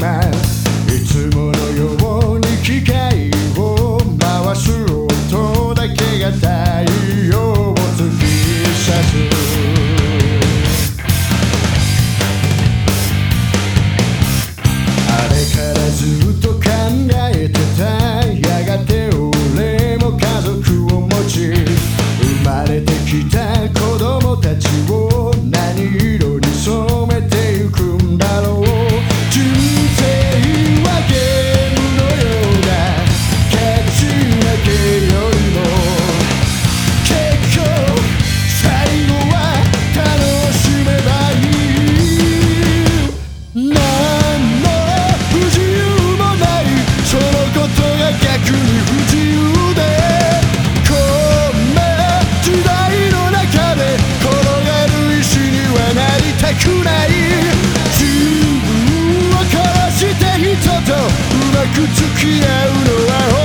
time I くない。自分を殺して人とうまく付き合うのは